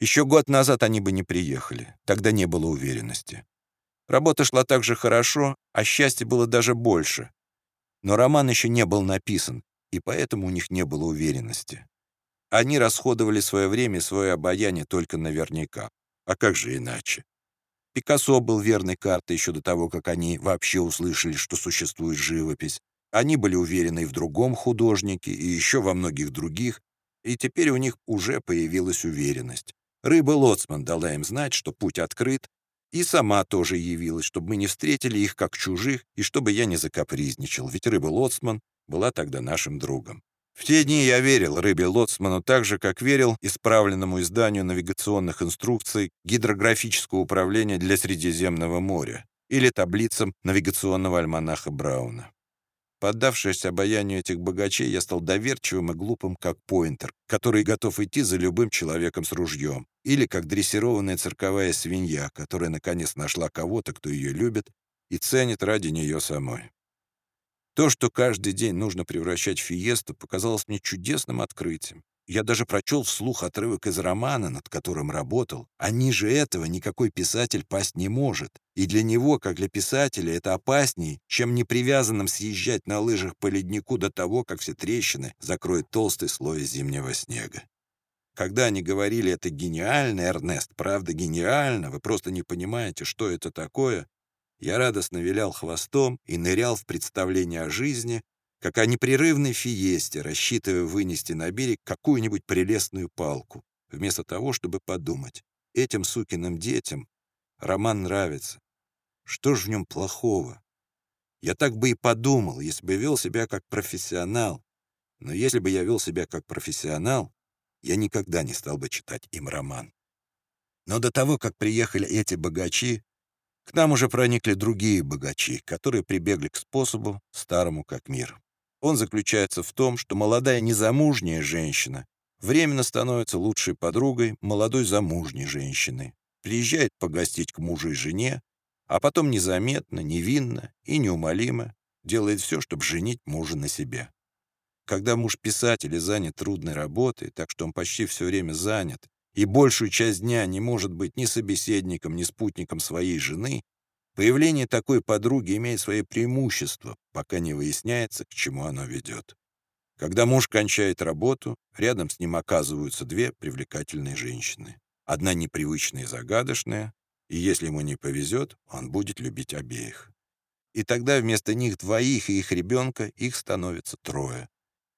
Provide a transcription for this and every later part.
Еще год назад они бы не приехали, тогда не было уверенности. Работа шла так же хорошо, а счастья было даже больше. Но роман еще не был написан, и поэтому у них не было уверенности. Они расходовали свое время и свое обаяние только наверняка. А как же иначе? Пикассо был верной картой еще до того, как они вообще услышали, что существует живопись. Они были уверены и в другом художнике, и еще во многих других, и теперь у них уже появилась уверенность. Рыба-лоцман дала им знать, что путь открыт, и сама тоже явилась, чтобы мы не встретили их как чужих, и чтобы я не закапризничал, ведь рыба-лоцман была тогда нашим другом. В те дни я верил рыбе-лоцману так же, как верил исправленному изданию навигационных инструкций гидрографического управления для Средиземного моря или таблицам навигационного альманаха Брауна. Поддавшись обаянию этих богачей, я стал доверчивым и глупым, как поинтер, который готов идти за любым человеком с ружьем, или как дрессированная цирковая свинья, которая наконец нашла кого-то, кто ее любит и ценит ради нее самой. То, что каждый день нужно превращать в фиесту, показалось мне чудесным открытием. Я даже прочел вслух отрывок из романа, над которым работал. А ниже этого никакой писатель пасть не может. И для него, как для писателя, это опаснее, чем непривязанным съезжать на лыжах по леднику до того, как все трещины закроет толстый слой зимнего снега. Когда они говорили «это гениально, Эрнест, правда гениально, вы просто не понимаете, что это такое», я радостно вилял хвостом и нырял в представление о жизни, как о непрерывной фиесте, рассчитывая вынести на берег какую-нибудь прелестную палку, вместо того, чтобы подумать. Этим сукиным детям роман нравится. Что ж в нем плохого? Я так бы и подумал, если бы вел себя как профессионал. Но если бы я вел себя как профессионал, я никогда не стал бы читать им роман. Но до того, как приехали эти богачи, к нам уже проникли другие богачи, которые прибегли к способу, старому как мир. Он заключается в том, что молодая незамужняя женщина временно становится лучшей подругой молодой замужней женщины, приезжает погостить к мужу и жене, а потом незаметно, невинно и неумолимо делает все, чтобы женить мужа на себе. Когда муж писатель и занят трудной работой, так что он почти все время занят, и большую часть дня не может быть ни собеседником, ни спутником своей жены, появление такой подруги имеет свои преимущества, пока не выясняется, к чему оно ведет. Когда муж кончает работу, рядом с ним оказываются две привлекательные женщины. Одна непривычная и загадочная, и если ему не повезет, он будет любить обеих. И тогда вместо них двоих и их ребенка их становится трое.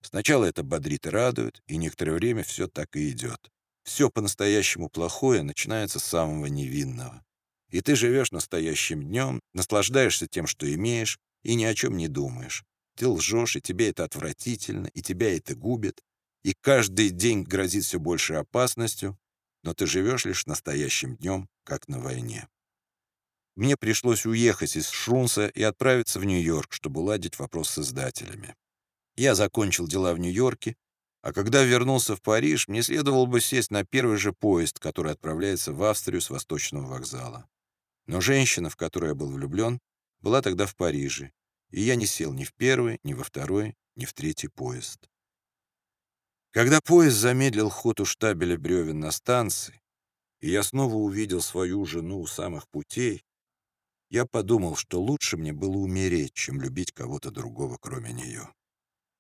Сначала это бодрит и радует, и некоторое время все так и идет. Все по-настоящему плохое начинается с самого невинного. И ты живешь настоящим днем, наслаждаешься тем, что имеешь, и ни о чем не думаешь. Ты лжешь, и тебе это отвратительно, и тебя это губит, и каждый день грозит все большей опасностью, но ты живешь лишь настоящим днем, как на войне. Мне пришлось уехать из Шрунса и отправиться в Нью-Йорк, чтобы уладить вопрос с издателями. Я закончил дела в Нью-Йорке а когда вернулся в Париж, мне следовало бы сесть на первый же поезд, который отправляется в Австрию с Восточного вокзала. Но женщина, в которую я был влюблен, была тогда в Париже, и я не сел ни в первый, ни во второй, ни в третий поезд. Когда поезд замедлил ход у штабеля бревен на станции, и я снова увидел свою жену у самых путей, я подумал, что лучше мне было умереть, чем любить кого-то другого, кроме нее.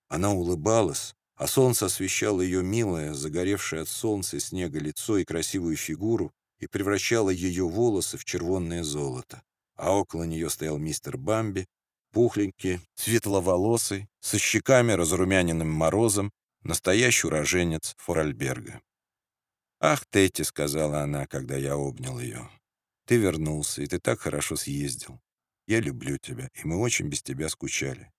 Она улыбалась, а солнце освещало ее милое, загоревшее от солнца и снега лицо и красивую фигуру и превращало ее волосы в червонное золото. А около нее стоял мистер Бамби, пухленький, светловолосый, со щеками, разрумяненным морозом, настоящий уроженец Форальберга. «Ах, Тетти», — сказала она, когда я обнял ее, — «ты вернулся, и ты так хорошо съездил. Я люблю тебя, и мы очень без тебя скучали.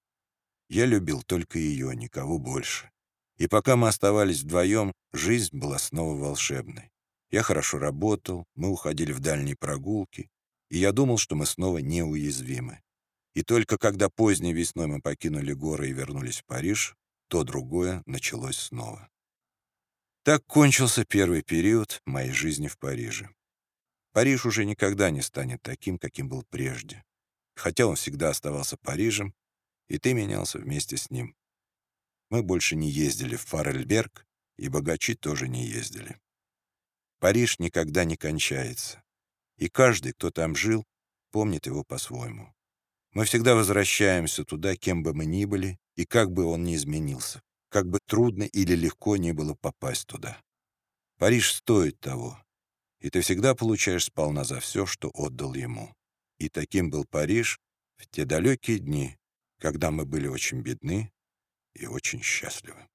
Я любил только ее, никого больше. И пока мы оставались вдвоем, жизнь была снова волшебной. Я хорошо работал, мы уходили в дальние прогулки, и я думал, что мы снова неуязвимы. И только когда поздней весной мы покинули горы и вернулись в Париж, то другое началось снова. Так кончился первый период моей жизни в Париже. Париж уже никогда не станет таким, каким был прежде. Хотя он всегда оставался Парижем, и ты менялся вместе с ним. Мы больше не ездили в Фарельберг, и богачи тоже не ездили. Париж никогда не кончается. И каждый, кто там жил, помнит его по-своему. Мы всегда возвращаемся туда, кем бы мы ни были, и как бы он ни изменился, как бы трудно или легко ни было попасть туда. Париж стоит того, и ты всегда получаешь сполна за все, что отдал ему. И таким был Париж в те далекие дни, когда мы были очень бедны и очень счастливы.